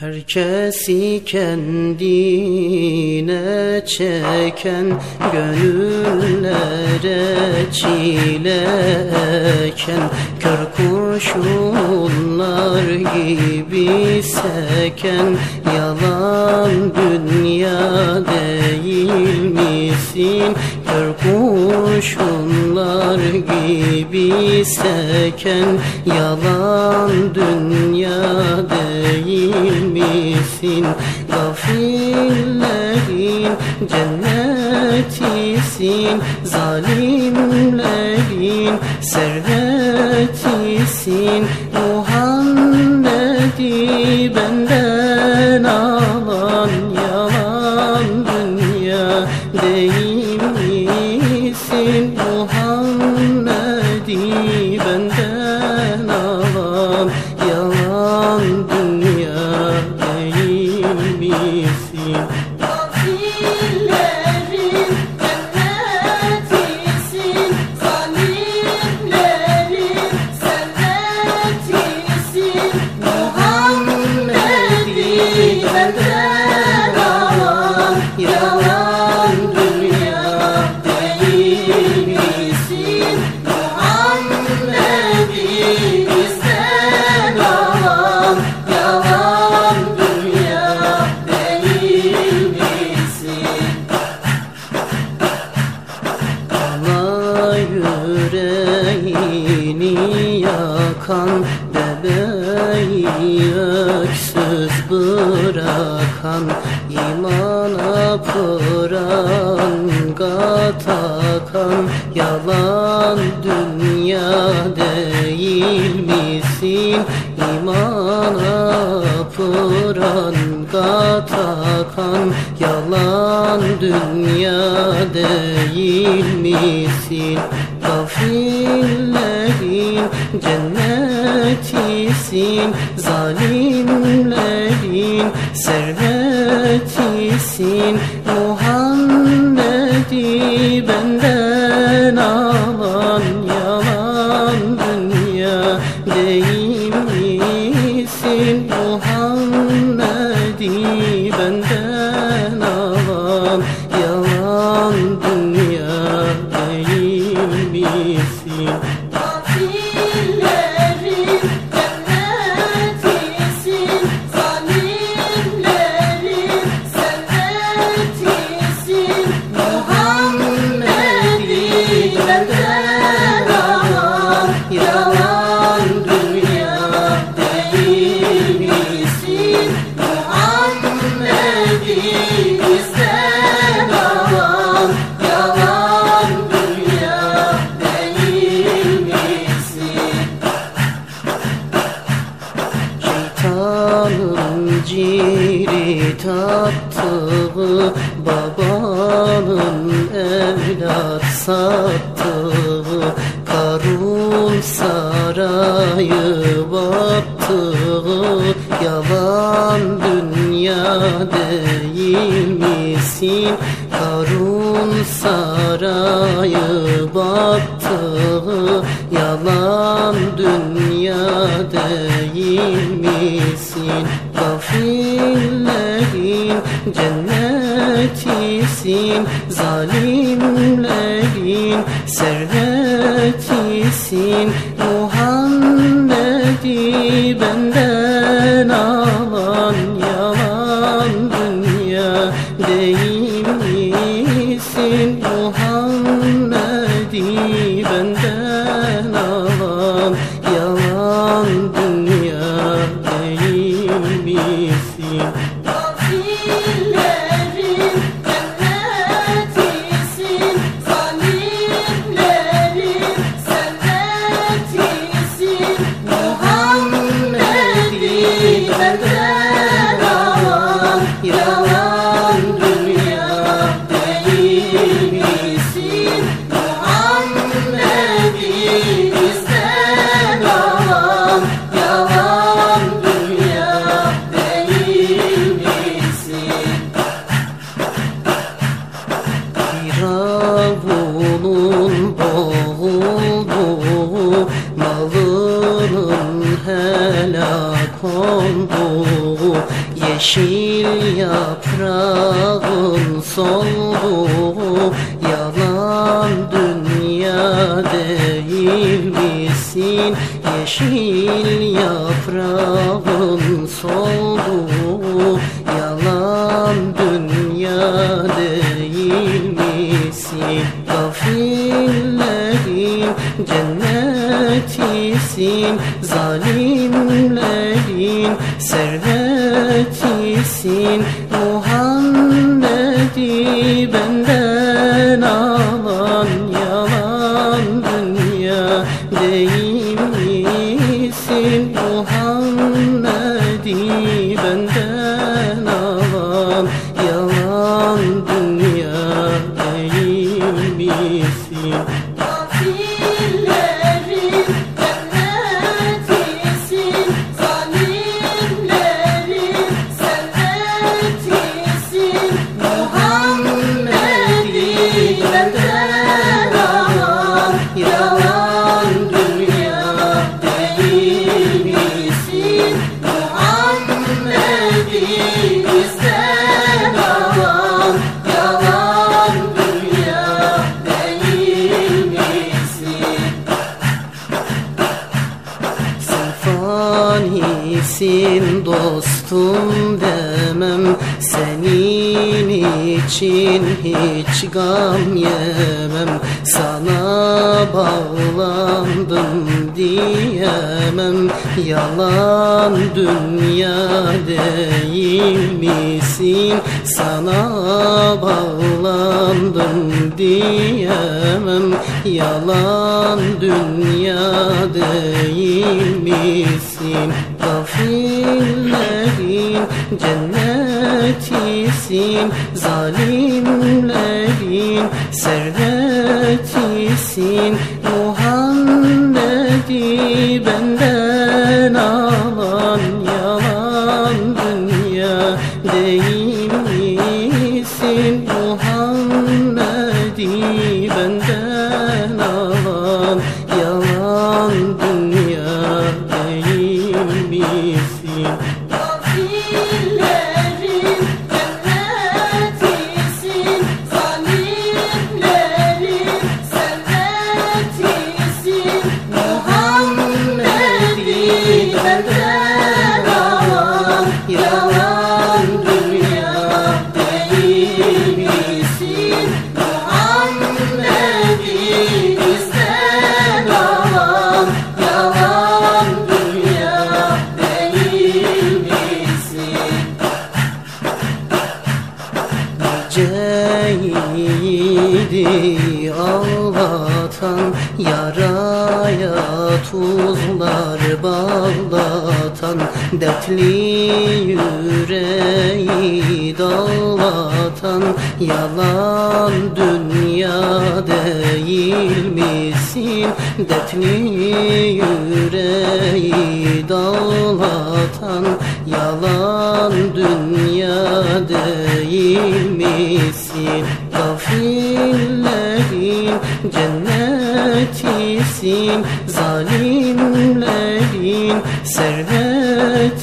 Herkesi kendine çeken Gönüllere çile eken Kör kurşunlar gibi seken Yalan dünya değil misin? Kör kurşunlar gibi seken Yalan dünya değil misin? Gafillerin cennetisin Zalimlerin servetisin Muhammed'i benden alan yalan dünya değil misin? Muhammed'i imana pranga takan Yalan dünya değil misin? İmana pranga takan Yalan dünya değil misin? Gafillerin cennetisin Zalimlerin servetisin. Muhammed'i benden sattığı Karun sarayı battığı Yalan dünya değil misin? Karun sarayı battığı Yalan dünya değil misin? Gafillerin cennetisin Zalimlerin servetisin Muhammed'i benden değil misin? Yeşil yaprağın solduğu Yalan dünya değil misin? Gafillerin cennetisin Zalimlerin servetisin Muhammed'i gam yemem Sana bağlandım diyemem Yalan dünya değil misin? Sana bağlandım diyemem Yalan dünya değil misin? Gafillerin cennetisin Zalimlerin servetisin. Muhammed'i benden ağlatan Yaraya tuzlar bağlatan Dertli yüreği dağlatan Yalan dünya değil misin? Dertli yüreği cennetisin Zalimlerin servetisin